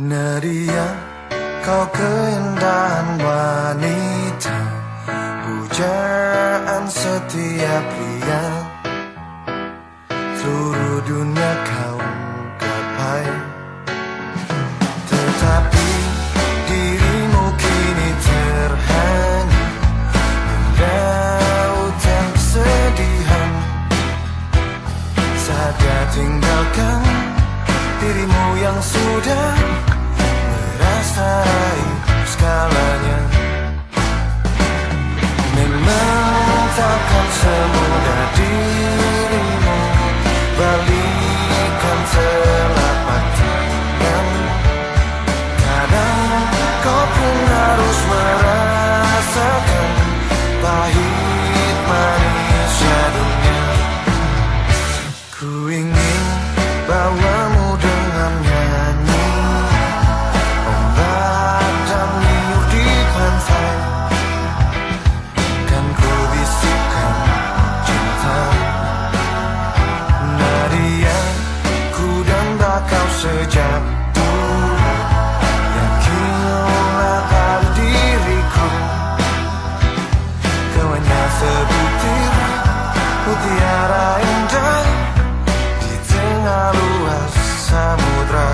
Nadia, kau keindahan wanita Pujaan setiap pria. Seluruh dunia kau gapai. Tetapi dirimu kini terhanyut Lautan kesedihan. Saatnya tinggalkan dirimu yang sudah raih skalanya dulu Yakinlah pada diriku Kau hanya sebutir mutiara indah Di tengah luas samudra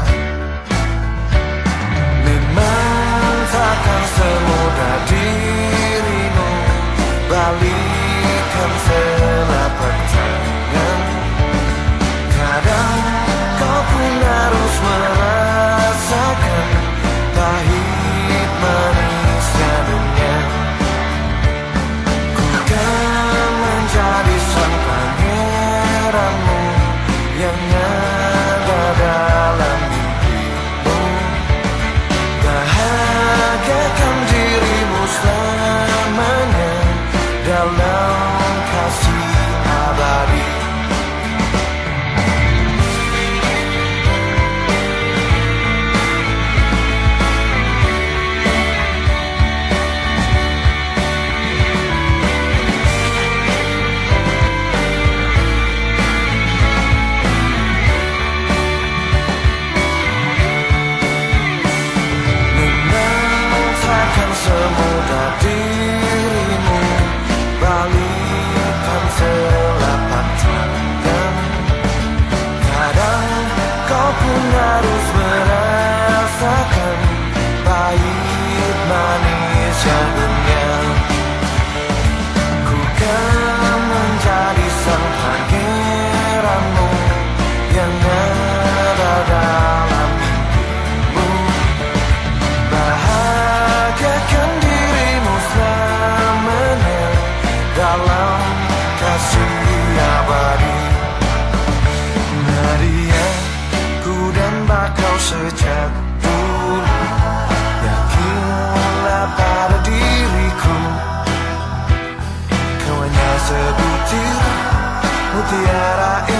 Memang takkan semudah dirimu Balikan mutiara indah Di